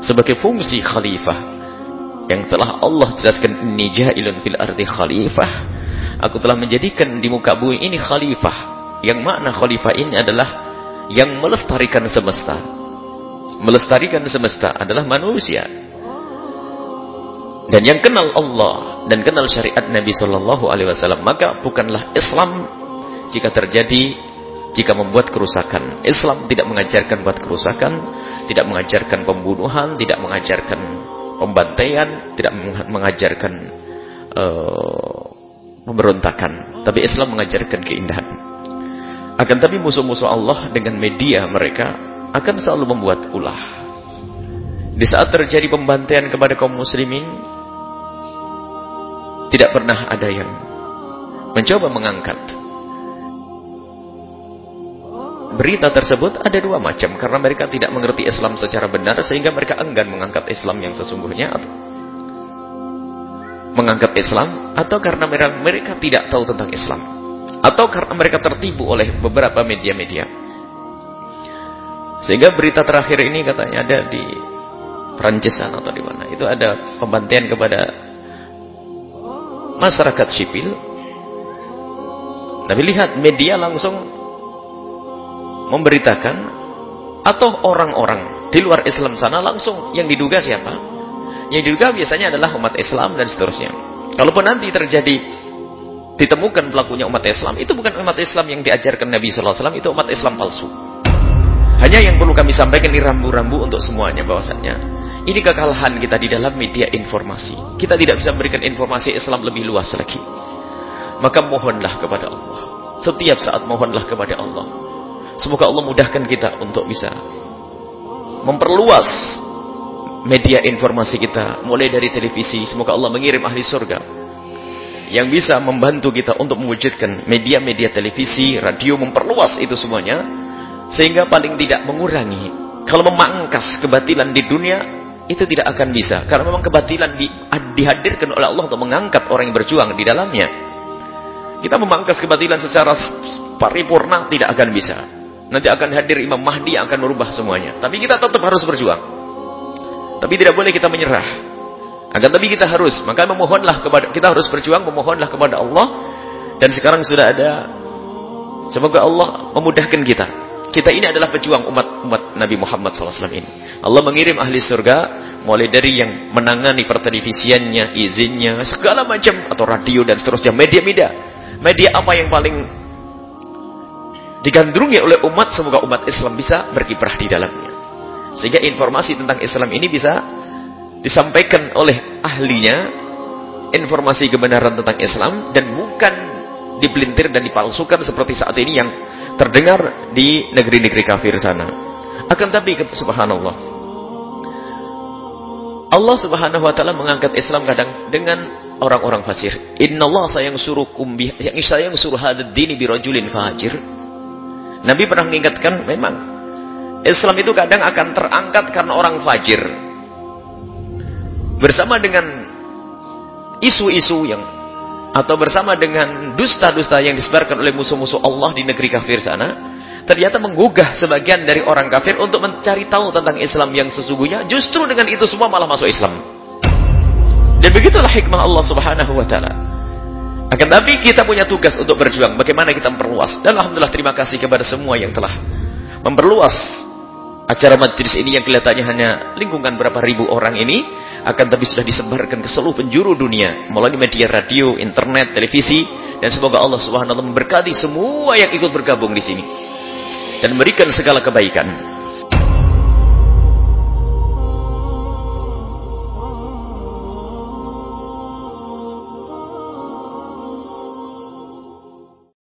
sebagai fungsi khalifah yang telah Allah jelaskan inni ja'ilun fil ardi khalifah. Aku telah menjadikan di muka bumi ini khalifah. Yang makna khalifah ini adalah yang melestarikan semesta. Melestarikan semesta adalah manusia. Dan yang kenal Allah dan kenal syariat Nabi Shallallahu Alaihi Wasallam maka bukanlah Islam jika terjadi jika membuat kerusakan. Islam tidak mengajarkan buat kerusakan, tidak mengajarkan pembunuhan, tidak mengajarkan pembantaian, tidak mengajarkan uh, pemberontakan. Tapi Islam mengajarkan keindahan. Akan tapi musuh-musuh Allah dengan media mereka akan selalu membuat ulah. Di saat terjadi pembantaian kepada kaum muslimin, tidak pernah ada yang mencoba mengangkat berita tersebut ada dua macam. Karena mereka tidak mengerti Islam secara benar sehingga mereka enggan mengangkat Islam yang sesungguhnya atau mengangkat Islam atau karena mereka, tidak tahu tentang Islam atau karena mereka tertipu oleh beberapa media-media. Sehingga berita terakhir ini katanya ada di Perancesan atau di mana. Itu ada pembantaian kepada masyarakat sipil. Tapi lihat media langsung memberitakan atau orang-orang di luar Islam sana langsung yang diduga siapa? Yang diduga biasanya adalah umat Islam dan seterusnya. Kalaupun nanti terjadi ditemukan pelakunya umat Islam, itu bukan umat Islam yang diajarkan Nabi sallallahu alaihi wasallam, itu umat Islam palsu. Hanya yang perlu kami sampaikan ini rambu-rambu untuk semuanya bahwasanya ini kekalahan kita di dalam media informasi. Kita tidak bisa memberikan informasi Islam lebih luas lagi. Maka mohonlah kepada Allah. Setiap saat mohonlah kepada Allah Semoga Allah mudahkan kita untuk bisa memperluas media informasi kita mulai dari televisi. Semoga Allah mengirim ahli surga yang bisa membantu kita untuk mewujudkan media-media televisi, radio memperluas itu semuanya sehingga paling tidak mengurangi. Kalau memangkas kebatilan di dunia itu tidak akan bisa karena memang kebatilan di, dihadirkan oleh Allah untuk mengangkat orang yang berjuang di dalamnya. Kita memangkas kebatilan secara paripurna tidak akan bisa. Nanti akan hadir Imam Mahdi yang akan merubah semuanya. Tapi kita tetap harus berjuang. Tapi tidak boleh kita menyerah. Akan tapi kita harus, maka memohonlah kepada kita harus berjuang memohonlah kepada Allah dan sekarang sudah ada semoga Allah memudahkan kita. Kita ini adalah pejuang umat-umat Nabi Muhammad SAW ini. Allah mengirim ahli surga mulai dari yang menangani pertelevisiannya, izinnya, segala macam atau radio dan seterusnya, media-media. Media apa yang paling digandrungi oleh umat semoga umat Islam bisa berkiprah di dalamnya. Sehingga informasi tentang Islam ini bisa disampaikan oleh ahlinya informasi kebenaran tentang Islam dan bukan dipelintir dan dipalsukan seperti saat ini yang terdengar di negeri-negeri kafir sana. Akan tapi subhanallah. Allah subhanahu wa ta'ala mengangkat Islam kadang dengan orang-orang fasir. Innallaha sayang suruh kumbi yang sayang suruh hadad dini birajulin fajir Nabi pernah mengingatkan memang Islam itu kadang akan terangkat karena orang fajir. Bersama dengan isu-isu yang atau bersama dengan dusta-dusta yang disebarkan oleh musuh-musuh Allah di negeri kafir sana, ternyata menggugah sebagian dari orang kafir untuk mencari tahu tentang Islam yang sesungguhnya, justru dengan itu semua malah masuk Islam. Dan begitulah hikmah Allah Subhanahu wa taala. Akan tapi kita punya tugas untuk berjuang. Bagaimana kita memperluas. Dan Alhamdulillah terima kasih kepada semua yang telah memperluas acara majlis ini yang kelihatannya hanya lingkungan berapa ribu orang ini. Akan tapi sudah disebarkan ke seluruh penjuru dunia. Melalui media radio, internet, televisi. Dan semoga Allah ta'ala memberkati semua yang ikut bergabung di sini. Dan memberikan segala kebaikan.